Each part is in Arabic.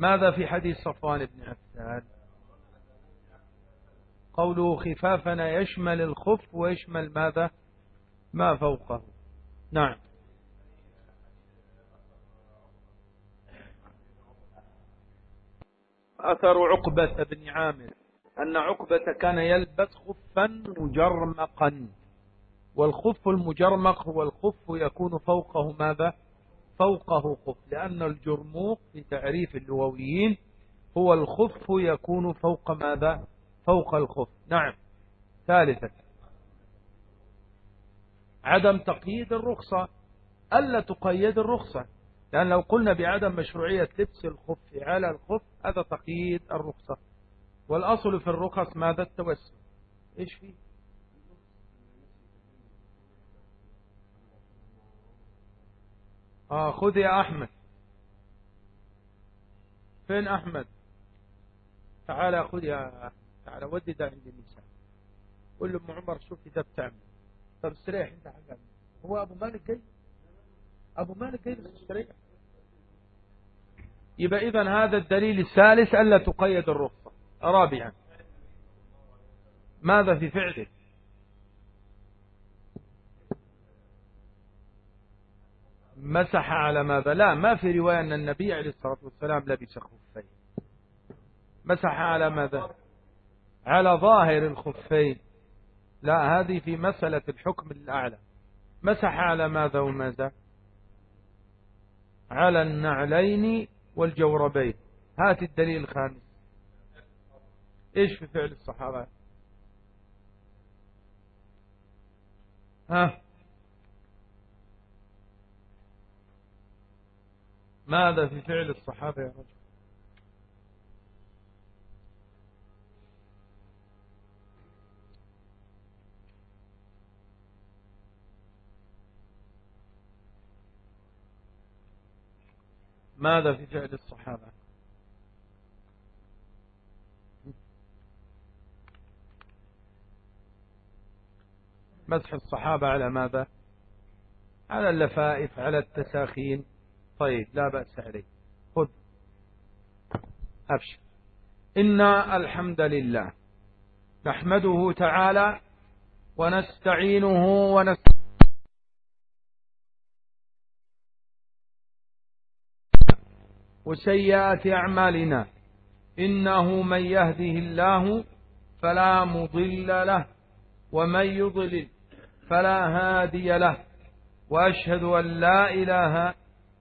ماذا في حديث صفوان بن عفان؟ قوله خفافنا يشمل الخف ويشمل ماذا؟ ما فوقه. نعم. أثر عقبة بن عامر أن عقبة كان يلبس خفا مجرمقا. والخف المجرمق هو الخف يكون فوقه ماذا؟ فوقه خف لأن الجرموق في تعريف اللغويين هو الخف يكون فوق ماذا؟ فوق الخف. نعم. ثالثا. عدم تقييد الرخصة. ألا تقيد الرخصة. لأن لو قلنا بعدم مشروعية لبس الخف على الخف هذا تقييد الرخصة. والأصل في الرخص ماذا؟ التوسل. إيش فيه؟ آه خذ يا أحمد. فين أحمد؟ تعال خذ يا تعال ودي ده عند النساء قول له ام عمر شوف ده بتعمل. طب استريح أنت حاجة هو أبو مالك جاي؟ أبو مالك جاي استريح. يبقى اذا هذا الدليل الثالث ألا تقيد الرخصة. رابعا ماذا في فعله؟ مسح على ماذا لا ما في رواية أن النبي عليه الصلاة والسلام لبس خفين. مسح على ماذا؟ على ظاهر الخفين. لا هذه في مسألة الحكم الأعلى. مسح على ماذا وماذا؟ على النعلين والجوربين. هات الدليل الخامس. إيش في فعل الصحابة؟ ها؟ ماذا في فعل الصحابة يا رجل؟ ماذا في فعل الصحابة؟ مسح الصحابة على ماذا؟ على اللفائف على التساخين. طيب لا بأس عليه. خذ. أبشر. إن الحمد لله نحمده تعالى ونستعينه ونستعينه وسيئات أعمالنا. إنه من يهده الله فلا مضل له ومن يضلل فلا هادي له وأشهد أن لا إله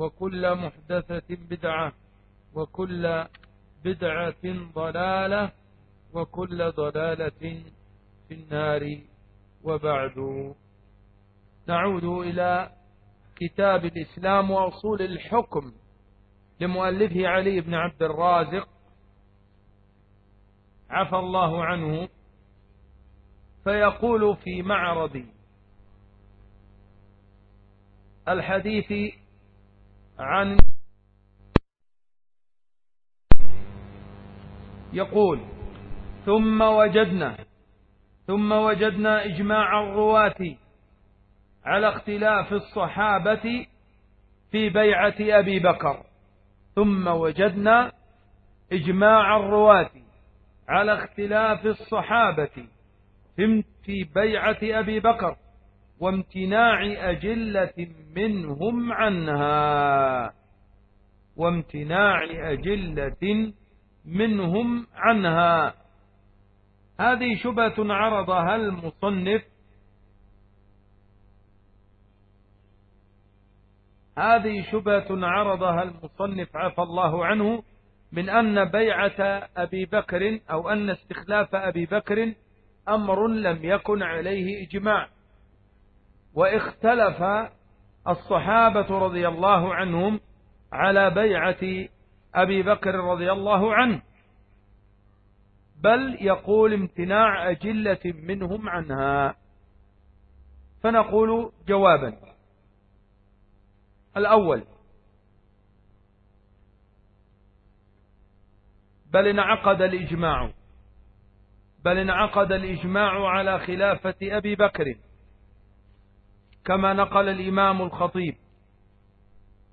وكل محدثة بدعة وكل بدعة ضلالة وكل ضلالة في النار. وبعد نعود إلى كتاب الإسلام وأصول الحكم لمؤلفه علي بن عبد الرازق. عفى الله عنه. فيقول في معرض الحديث عن يقول ثم وجدنا ثم وجدنا إجماع الرواة على اختلاف الصحابة في بيعة أبي بكر. ثم وجدنا إجماع الرواة على اختلاف الصحابة في بيعة أبي بكر. وامتناع أجلة منهم عنها. وامتناع أجلة منهم عنها. هذه شبهة عرضها المصنف. هذه شبهة عرضها المصنف عفى الله عنه من أن بيعة أبي بكر أو أن استخلاف أبي بكر أمر لم يكن عليه إجماع. واختلف الصحابة رضي الله عنهم على بيعة أبي بكر رضي الله عنه. بل يقول امتناع أجلة منهم عنها. فنقول جوابا. الأول بل انعقد الإجماع. بل انعقد الإجماع على خلافة أبي بكر. كما نقل الإمام الخطيب.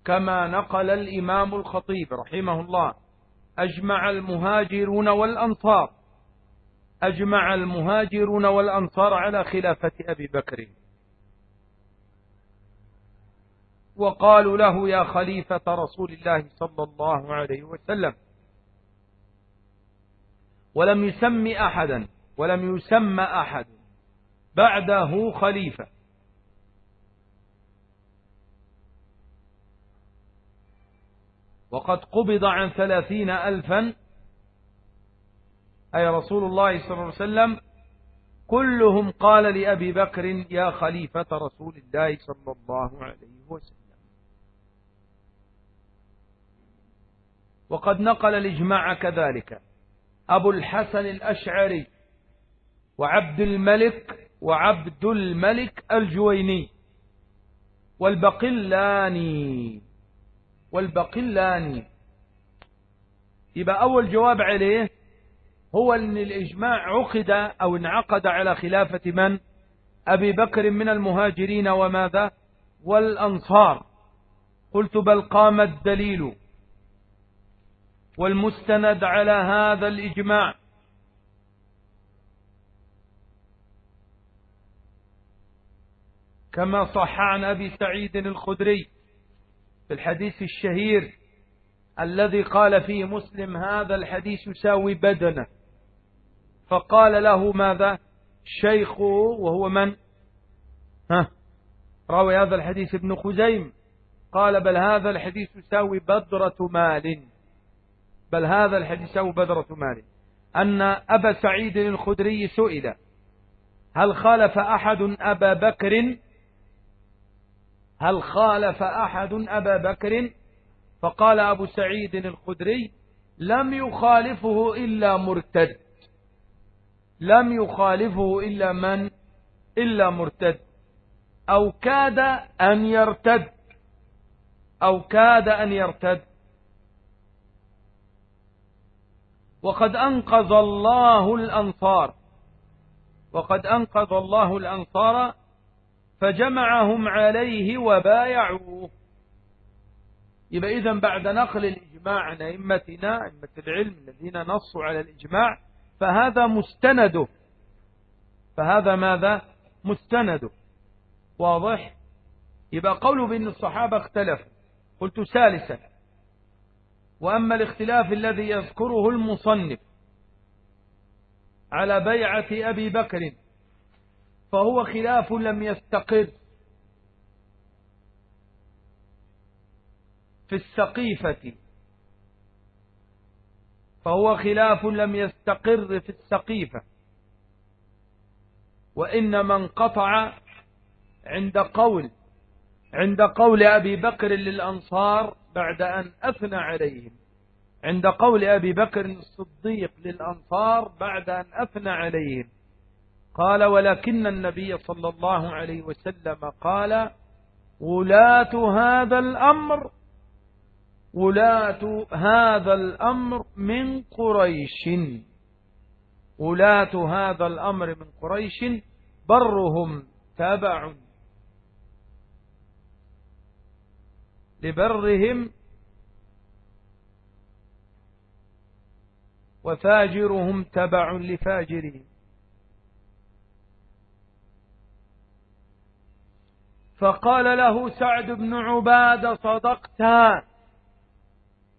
كما نقل الإمام الخطيب رحمه الله. أجمع المهاجرون والأنصار. أجمع المهاجرون والأنصار على خلافة أبي بكر. وقالوا له يا خليفة رسول الله صلى الله عليه وسلم. ولم يسم أحدا. ولم يسمى أحد. بعده خليفة. وقد قبض عن ثلاثين ألفا. أي رسول الله صلى الله عليه وسلم كلهم قال لأبي بكر يا خليفة رسول الله صلى الله عليه وسلم. وقد نقل الإجماع كذلك. أبو الحسن الأشعري وعبد الملك وعبد الملك الجويني والبقلاني والبقلاني يبقى أول جواب عليه هو أن الإجماع عقد أو انعقد على خلافة من؟ أبي بكر من المهاجرين وماذا؟ والأنصار. قلت بل قام الدليل. والمستند على هذا الإجماع. كما صح عن أبي سعيد الخدري. في الحديث الشهير الذي قال فيه مسلم هذا الحديث يساوي بدنه. فقال له ماذا؟ شيخه وهو من؟ ها راوي هذا الحديث ابن خزيم. قال بل هذا الحديث يساوي بدرة مال. بل هذا الحديث يساوي بدرة مال. أن أبا سعيد الخدري سئل هل خالف أحد أبا بكر هل خالف أحد أبا بكر؟ فقال أبو سعيد الخدري لم يخالفه إلا مرتد. لم يخالفه إلا من؟ إلا مرتد. أو كاد أن يرتد. أو كاد أن يرتد. وقد أنقذ الله الأنصار. وقد أنقذ الله الأنصار فجمعهم عليه وبايعوه. يبقى إذا بعد نقل الإجماع عن أئمتنا أئمة العلم الذين نصوا على الإجماع فهذا مستنده فهذا ماذا؟ مستنده واضح؟ يبقى قوله بأن الصحابة اختلفوا. قلت ثالثا. وأما الاختلاف الذي يذكره المصنف على بيعة أبي بكر فهو خلاف لم يستقر في السقيفة. فهو خلاف لم يستقر في السقيفة. وإنما انقطع عند قول عند قول أبي بكر للأنصار بعد أن أثنى عليهم. عند قول أبي بكر الصديق للأنصار بعد أن أثنى عليهم. قال ولكن النبي صلى الله عليه وسلم قال ولاة هذا الأمر ولاة هذا الأمر من قريش. ولاة هذا الأمر من قريش برهم تبع لبرهم وفاجرهم تبع لفاجرهم. فقال له سعد بن عبادة صدقت.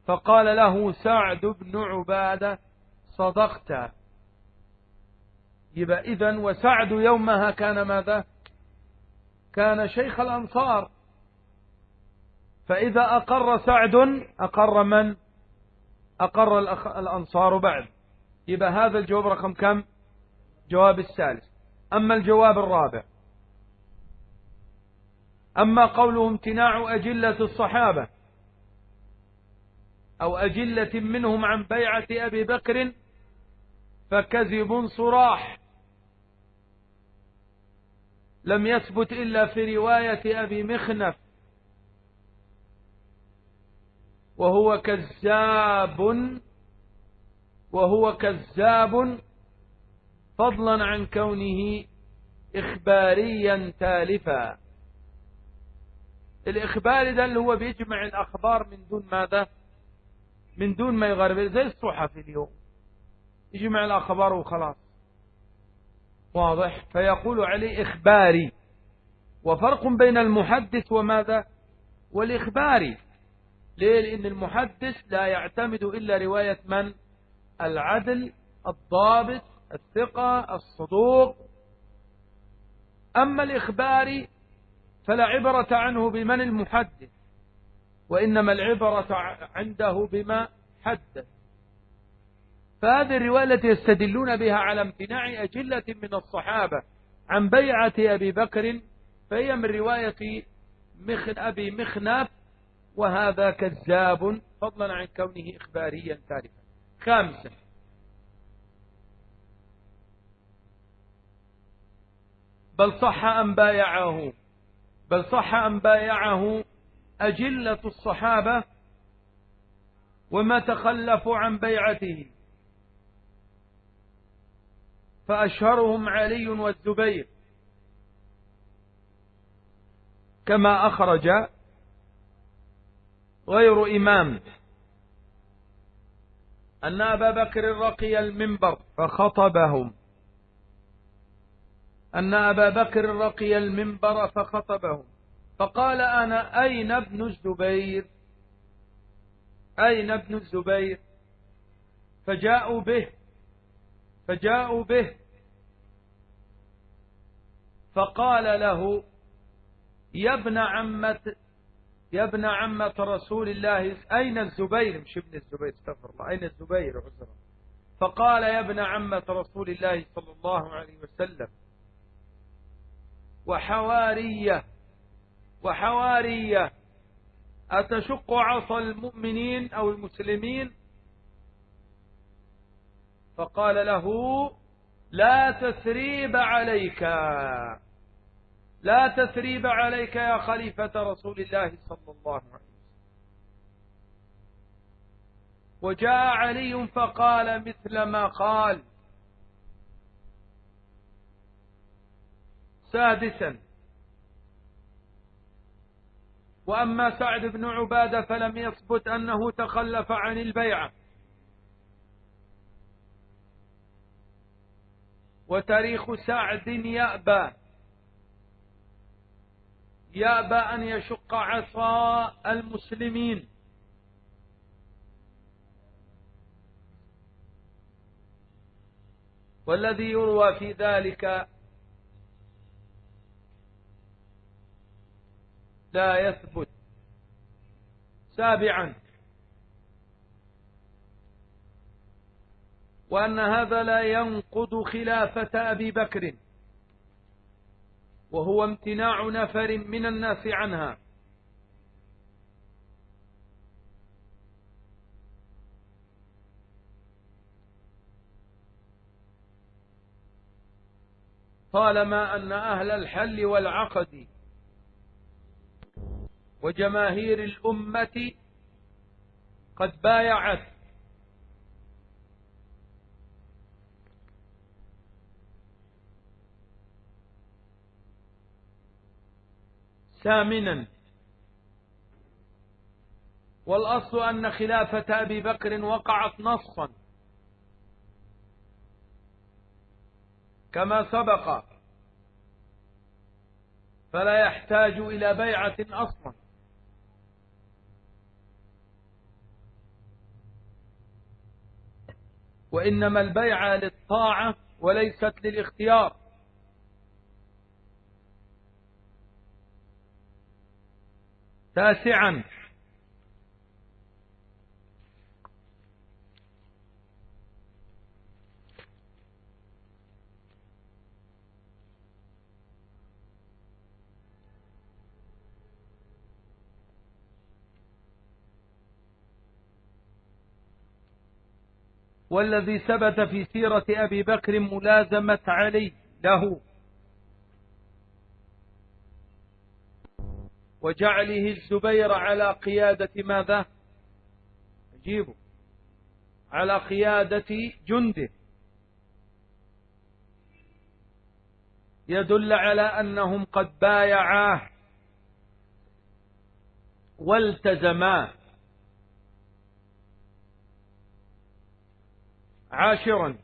فقال له سعد بن عبادة صدقت. يبقى إذن وسعد يومها كان ماذا؟ كان شيخ الأنصار. فإذا أقر سعد أقر من؟ أقر الأنصار بعد. يبقى هذا الجواب رقم كم؟ جواب الثالث. أما الجواب الرابع. أما قوله امتناع أجلة الصحابة أو أجلة منهم عن بيعة أبي بكر فكذب صراح. لم يثبت إلا في رواية أبي مخنف وهو كذاب وهو كذاب فضلا عن كونه إخباريا تالفا. الإخبار ده اللي هو بيجمع الأخبار من دون ماذا؟ من دون ما يغرب. زي الصحف اليوم. يجمع الأخبار وخلاص. واضح؟ فيقول عليه إخباري وفرق بين المحدث وماذا؟ والإخباري ليه؟ لأن المحدث لا يعتمد إلا رواية من؟ العدل الضابط الثقة الصدوق. أما الإخباري فلا عبرة عنه بمن المحدث وإنما العبرة عنده بما حدث. فهذه الرواية التي يستدلون بها على امتناع أجلة من الصحابة عن بيعة أبي بكر فهي من رواية مخن أبي مخنف وهذا كذاب فضلا عن كونه إخباريا ثالثا خامسا. بل صح أن بايعه. بل صح أن بايعه أجلة الصحابة وما تخلفوا عن بيعته. فأشهرهم علي والزبير. كما أخرج غير إمام أن أبا بكر رقي المنبر فخطبهم. أن أبا بكر رقي المنبر فخطبهم. فقال أنا أين ابن الزبير؟ أين ابن الزبير؟ فجاءوا به فجاءوا به. فقال له يا ابن عمة يا ابن عمة رسول الله أين الزبير؟ مش ابن الزبير استغفر الله. أين الزبير عذرا؟ فقال يا ابن عمة رسول الله صلى الله عليه وسلم وحوارية وحوارية. أتشق عصا المؤمنين أو المسلمين؟ فقال له لا تثريب عليك. لا تثريب عليك يا خليفة رسول الله صلى الله عليه وسلم. وجاء علي فقال مثل ما قال سادسا. وأما سعد بن عبادة فلم يثبت أنه تخلف عن البيعة. وتاريخ سعد يأبى. يأبى أن يشق عصا المسلمين. والذي يروى في ذلك لا يثبت. سابعا. وأن هذا لا ينقض خلافة أبي بكر. وهو امتناع نفر من الناس عنها. طالما أن أهل الحل والعقد وجماهير الأمة قد بايعت. ثامنا والأصل أن خلافة أبي بكر وقعت نصا. كما سبق فلا يحتاج إلى بيعة أصلا. وإنما البيعة للطاعة وليست للاختيار. تاسعا. والذي ثبت في سيرة أبي بكر ملازمة علي له. وجعله الزبير على قيادة ماذا؟ أجيبه على قيادة جنده. يدل على أنهم قد بايعاه والتزماه. عاشرا.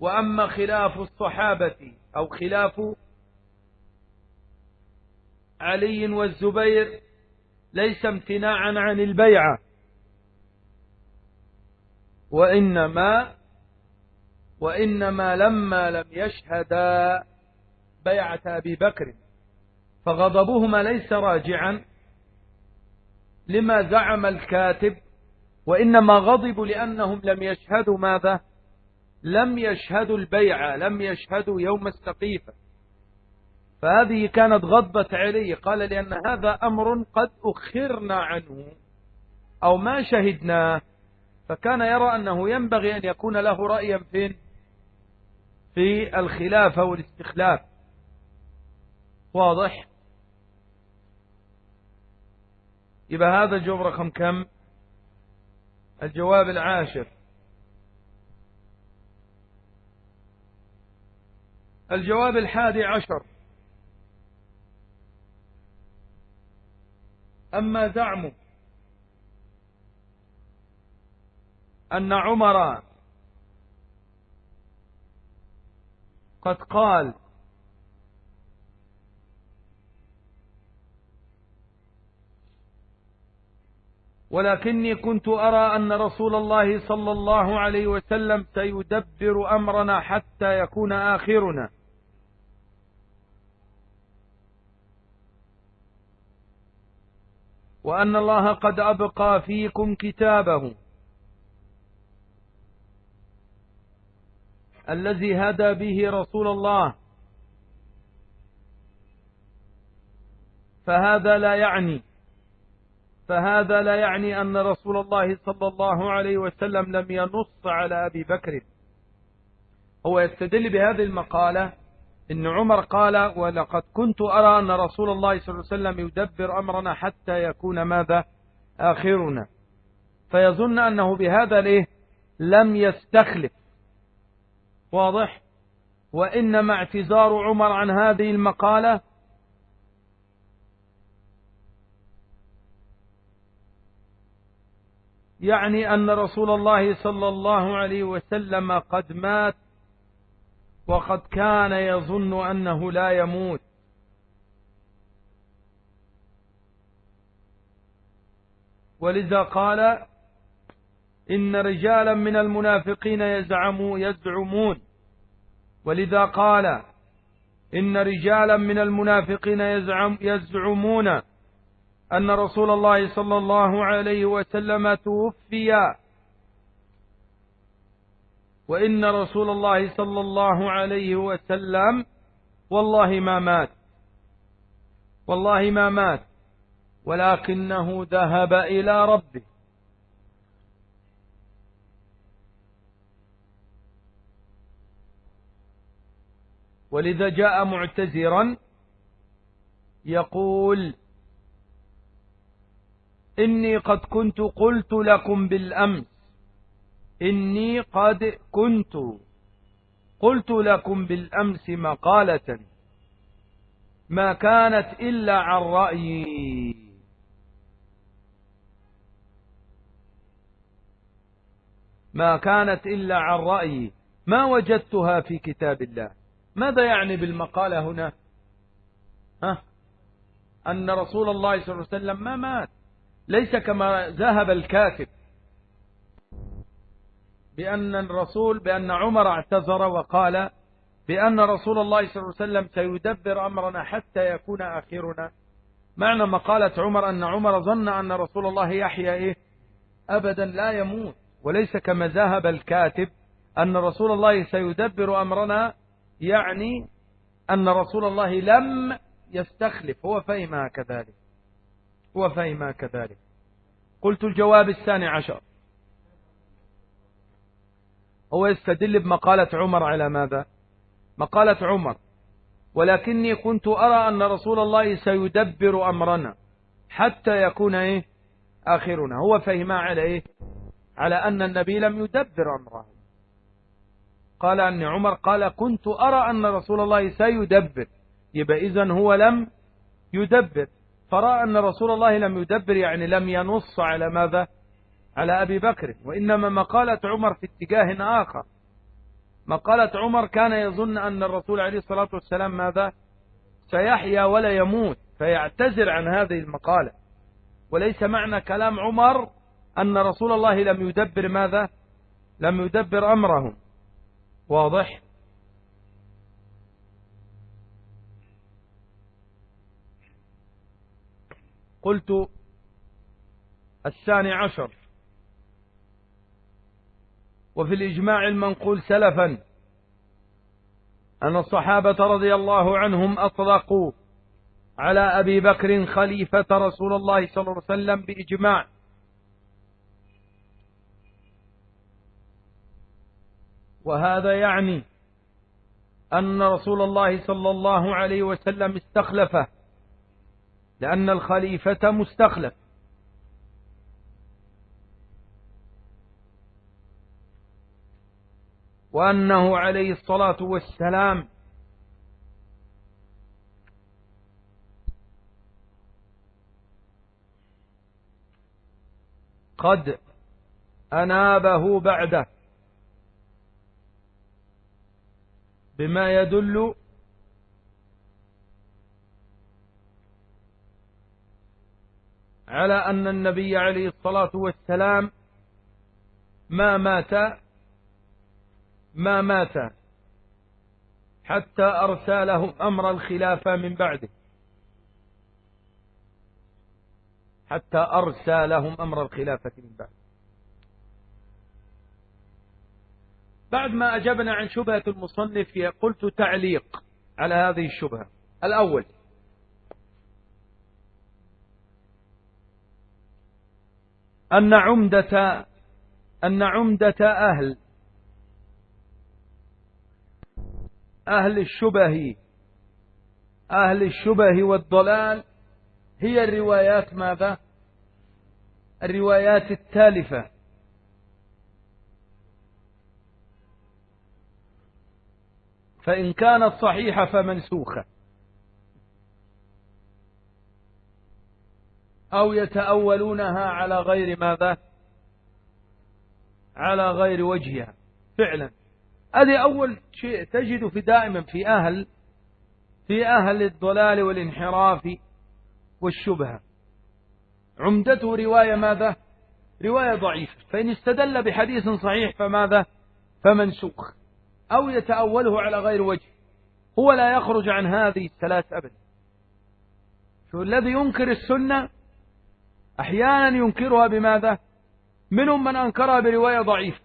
وأما خلاف الصحابة أو خلاف علي والزبير ليس امتناعا عن البيعة وإنما وإنما لما لم يشهدا بيعة أبي بكر فغضبهما ليس راجعا لما زعم الكاتب وإنما غضبوا لأنهم لم يشهدوا ماذا؟ لم يشهدوا البيعة لم يشهدوا يوم السقيفة فهذه كانت غضبة علي. قال لأن هذا أمر قد أخرنا عنه أو ما شهدناه فكان يرى أنه ينبغي أن يكون له رأيا فين في الخلافة والاستخلاف واضح؟ يبقى هذا الجواب رقم كم؟ الجواب العاشر. الجواب الحادي عشر. أما زعمه أن عمر قد قال ولكني كنت أرى أن رسول الله صلى الله عليه وسلم سيدبر أمرنا حتى يكون آخرنا. وأن الله قد أبقى فيكم كتابه. الذي هدى به رسول الله. فهذا لا يعني. فهذا لا يعني أن رسول الله صلى الله عليه وسلم لم ينص على أبي بكر. هو يستدل بهذه المقالة إن عمر قال ولقد كنت أرى أن رسول الله صلى الله عليه وسلم يدبر أمرنا حتى يكون ماذا؟ آخرنا. فيظن أنه بهذا ليه لم يستخلف. واضح؟ وإنما اعتذار عمر عن هذه المقالة يعني أن رسول الله صلى الله عليه وسلم قد مات وقد كان يظن أنه لا يموت. ولذا قال إن رجالا من المنافقين يزعموا يزعمون. ولذا قال إن رجالا من المنافقين يزعم يزعمون أن رسول الله صلى الله عليه وسلم توفي. وإن رسول الله صلى الله عليه وسلم والله ما مات. والله ما مات. ولكنه ذهب إلى ربه. ولذا جاء معتذرا يقول إني قد كنت قلت لكم بالأمس. إني قد كنت قلت لكم بالأمس مقالة. ما كانت إلا عن رأيي. ما كانت إلا عن رأيي. ما وجدتها في كتاب الله. ماذا يعني بالمقالة هنا؟ ها؟ أن رسول الله صلى الله عليه وسلم ما مات. ليس كما ذهب الكاتب بأن الرسول بأن عمر اعتذر وقال بأن رسول الله صلى الله عليه وسلم سيدبر أمرنا حتى يكون آخرنا. معنى مقالة عمر أن عمر ظن أن رسول الله يحيى إيه؟ أبدا لا يموت. وليس كما ذهب الكاتب أن رسول الله سيدبر أمرنا يعني أن رسول الله لم يستخلف. هو فهمها كذلك هو فهمها كذلك. قلت الجواب الثاني عشر. هو يستدل بمقالة عمر على ماذا؟ مقالة عمر. ولكني كنت أرى أن رسول الله سيدبر أمرنا حتى يكون إيه؟ آخرنا. هو فهمها على إيه؟ على أن النبي لم يدبر أمره. قال أن عمر قال كنت أرى أن رسول الله سيدبر. يبقى إذن هو لم يدبر. فرأى أن رسول الله لم يدبر يعني لم ينص على ماذا؟ على أبي بكر. وإنما مقالة عمر في اتجاه آخر. مقالة عمر كان يظن أن الرسول عليه الصلاة والسلام ماذا؟ سيحيا ولا يموت فيعتذر عن هذه المقالة. وليس معنى كلام عمر أن رسول الله لم يدبر ماذا؟ لم يدبر أمره. واضح؟ قلت الثاني عشر. وفي الإجماع المنقول سلفا أن الصحابة رضي الله عنهم أطلقوا على أبي بكر خليفة رسول الله صلى الله عليه وسلم بإجماع. وهذا يعني أن رسول الله صلى الله عليه وسلم استخلفه. لأن الخليفة مستخلف. وأنه عليه الصلاة والسلام قد أنابه بعده بما يدل على أن النبي عليه الصلاة والسلام ما مات ما مات حتى أرسى لهم أمر الخلافة من بعده. حتى أرسى لهم أمر الخلافة من بعده. بعد ما أجبنا عن شبهة المصنف قلت تعليق على هذه الشبهة. الأول أن عمدة أن عمدة أهل أهل الشبه أهل الشبه والضلال هي الروايات ماذا؟ الروايات التالفة. فإن كانت صحيحة فمنسوخة. أو يتأولونها على غير ماذا؟ على غير وجهها فعلا. هذه أول شيء تجد في دائما في أهل في أهل الضلال والانحراف والشبهة. عمدته رواية ماذا؟ رواية ضعيفة. فإن استدل بحديث صحيح فماذا؟ فمنسوخ. أو يتأوله على غير وجه. هو لا يخرج عن هذه الثلاث أبدا. الذي ينكر السنة؟ أحيانا ينكرها بماذا؟ منهم من أنكرها برواية ضعيفة.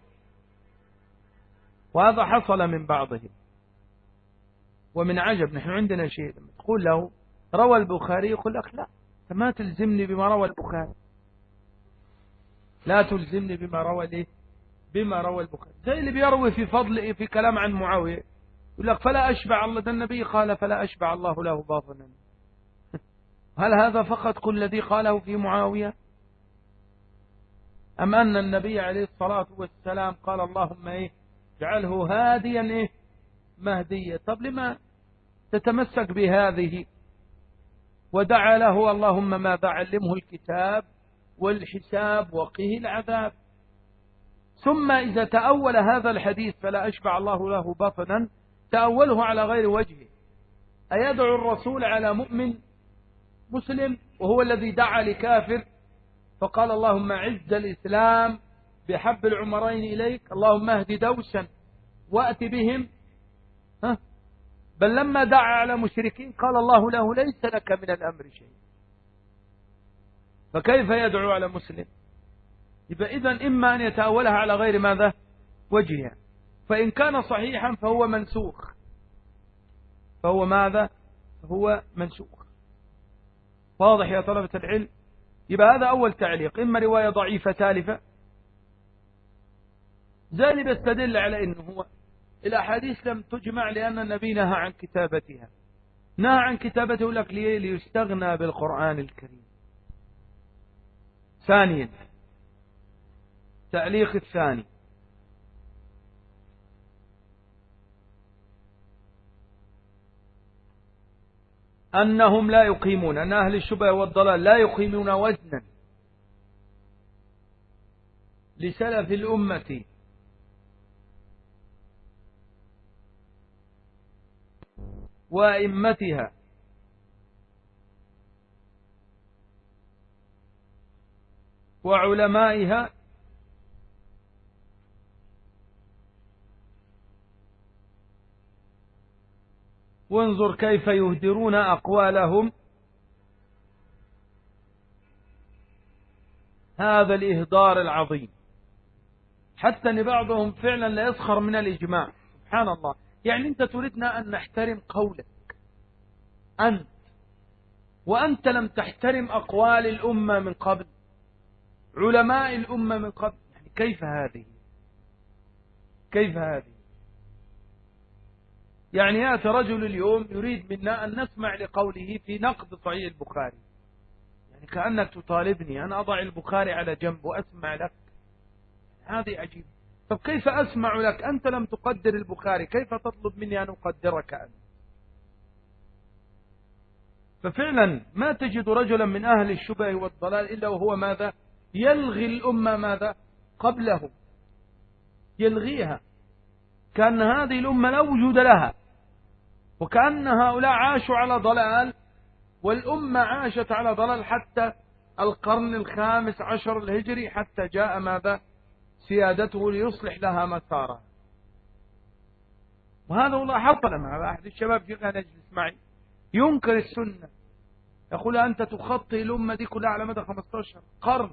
وهذا حصل من بعضهم. ومن عجب نحن عندنا شيء. تقول له روى البخاري يقول لك لا ما تلزمني بما روى البخاري. لا تلزمني بما روى ليه بما روى البخاري. زي اللي بيروي في فضل في كلام عن معاوية يقول لك فلا أشبع الله. النبي قال فلا أشبع الله له باطنا. هل هذا فقط كل الذي قاله في معاوية؟ أم أن النبي عليه الصلاة والسلام قال اللهم إيه؟ اجعله هاديا إيه؟ مهديا. طب لما تتمسك بهذه ودعا له اللهم ماذا علمه الكتاب والحساب وقه العذاب. ثم إذا تأول هذا الحديث فلا أشبع الله له بطنا تأوله على غير وجهه. أيدعو الرسول على مؤمن؟ مسلم وهو الذي دعا لكافر فقال اللهم عز الإسلام بحب العمرين إليك اللهم اهد دوسا وأت بهم. ها؟ بل لما دعا على مشركين قال الله له ليس لك من الأمر شيء. فكيف يدعو على مسلم؟ إذن إما أن يتأولها على غير ماذا؟ وجهها فإن كان صحيحا فهو منسوخ. فهو ماذا؟ هو منسوخ. واضح يا طلبة العلم؟ يبقى هذا أول تعليق. إما رواية ضعيفة تالفة. زي اللي بيستدل على إنه هو الأحاديث لم تجمع لأن النبي نهى عن كتابتها. نهى عن كتابته لك ليه؟ ليستغنى بالقرآن الكريم. ثانيا. تعليق الثاني. أنهم لا يقيمون أن أهل الشبه والضلال لا يقيمون وزنا. لسلف الأمة. وأئمتها. وعلمائها. وانظر كيف يهدرون أقوالهم. هذا الإهدار العظيم. حتى أن بعضهم فعلا لا يسخر من الإجماع. سبحان الله. يعني أنت تريدنا أن نحترم قولك. أنت. وأنت لم تحترم أقوال الأمة من قبل. علماء الأمة من قبل. يعني كيف هذه؟ كيف هذه؟ يعني يأتي رجل اليوم يريد منا أن نسمع لقوله في نقد صحيح البخاري. يعني كأنك تطالبني أن أضع البخاري على جنب وأسمع لك. هذه عجيب طب كيف أسمع لك؟ أنت لم تقدر البخاري. كيف تطلب مني أن أقدرك أنت؟ ففعلا ما تجد رجلا من أهل الشبه والضلال إلا وهو ماذا؟ يلغي الأمة ماذا؟ قبله. يلغيها. كأن هذه الأمة لا وجود لها. وكأن هؤلاء عاشوا على ضلال والأمة عاشت على ضلال حتى القرن الخامس عشر الهجري حتى جاء ماذا؟ سيادته ليصلح لها مسارها. وهذا والله حصل مع أحد الشباب جاء نجلس معي. ينكر السنة. يقول أنت تخطي الأمة دي كلها على مدى 15 قرن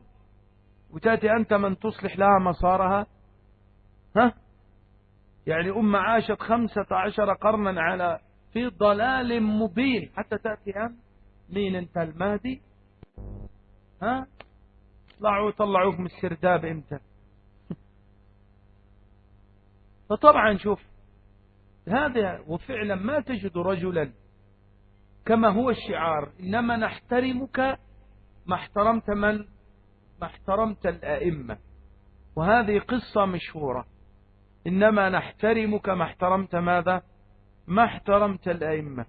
وتأتي أنت من تصلح لها مسارها؟ ها؟ يعني أمة عاشت خمسة عشر قرنا على في ضلال مبين. حتى تأتي أن مين أنت المهدي؟ ها؟ طلعوا طلعوك من السرداب إمتى فطبعا شوف هذا وفعلا ما تجد رجلا كما هو الشعار. إنما نحترمك ما احترمت من؟ ما احترمت الأئمة. وهذه قصة مشهورة. إنما نحترمك ما احترمت ماذا؟ ما احترمت الأئمة.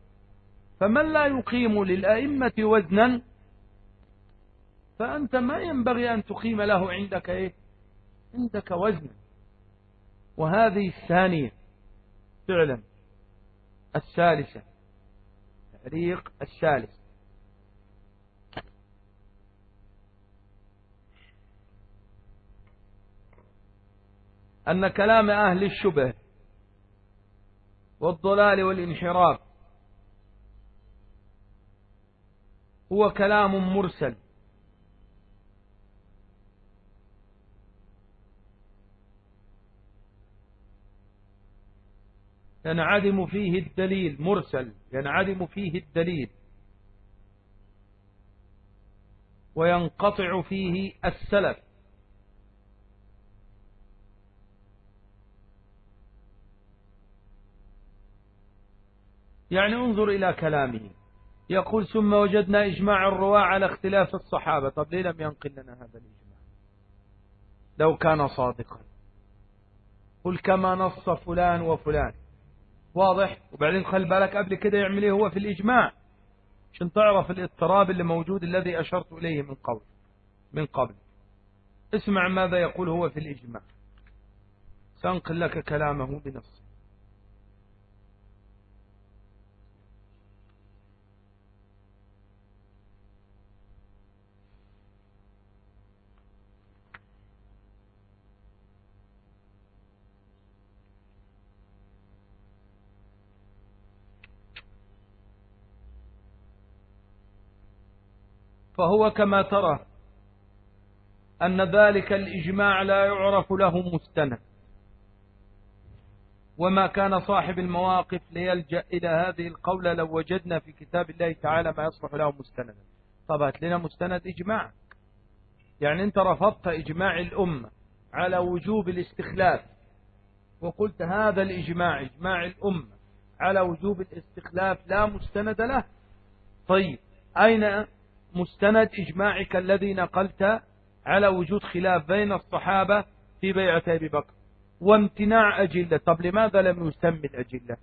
فمن لا يقيم للأئمة وزنا فأنت ما ينبغي أن تقيم له عندك إيه؟ عندك وزنا. وهذه الثانية فعلا الثالثة تعليق الثالث. أن كلام أهل الشبه والضلال والانحراف. هو كلام مرسل. ينعدم فيه الدليل مرسل. ينعدم فيه الدليل. وينقطع فيه السلف. يعني انظر إلى كلامه يقول ثم وجدنا إجماع الرواة على اختلاف الصحابة. طب ليه لم ينقل لنا هذا الإجماع؟ لو كان صادقا. قل كما نص فلان وفلان. واضح؟ وبعدين خل بالك قبل كده يعمل إيه هو في الإجماع. عشان تعرف الاضطراب اللي موجود الذي أشرت إليه من قبل. من قبل. اسمع ماذا يقول هو في الإجماع. سأنقل لك كلامه بنص فهو كما ترى أن ذلك الإجماع لا يعرف له مستند. وما كان صاحب المواقف ليلجأ إلى هذه القولة لو وجدنا في كتاب الله تعالى ما يصلح له مستندا. طب هات لنا مستند إجماع. يعني أنت رفضت إجماع الأمة على وجوب الاستخلاف. وقلت هذا الإجماع إجماع الأمة على وجوب الاستخلاف لا مستند له. طيب أين مستند إجماعك الذي نقلت على وجود خلاف بين الصحابة في بيعة أبي بكر. وامتناع أجلة. طب لماذا لم يسمي الأجلة؟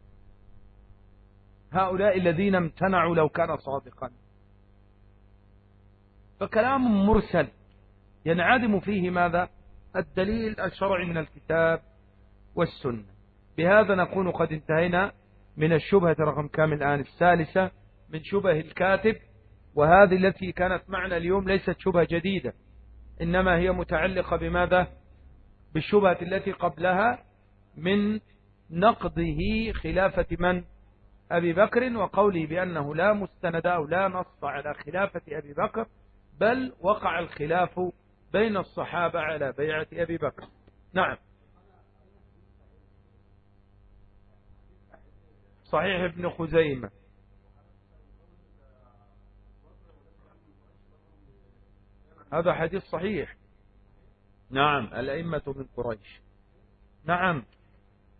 هؤلاء الذين امتنعوا لو كان صادقا. فكلام مرسل ينعدم فيه ماذا؟ الدليل الشرعي من الكتاب والسنة. بهذا نكون قد انتهينا من الشبهة رقم كامل الآن الثالثة من شبه الكاتب وهذه التي كانت معنا اليوم ليست شبهة جديدة إنما هي متعلقة بماذا؟ بالشبهة التي قبلها من نقضه خلافة من؟ أبي بكر وقوله بأنه لا مستند أو لا نص على خلافة أبي بكر بل وقع الخلاف بين الصحابة على بيعة أبي بكر. نعم. صحيح ابن خزيمة. هذا حديث صحيح. نعم. الأئمة من قريش. نعم.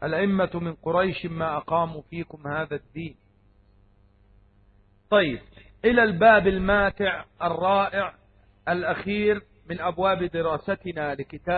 الأئمة من قريش ما أقاموا فيكم هذا الدين. طيب إلى الباب الماتع الرائع الأخير من أبواب دراستنا لكتاب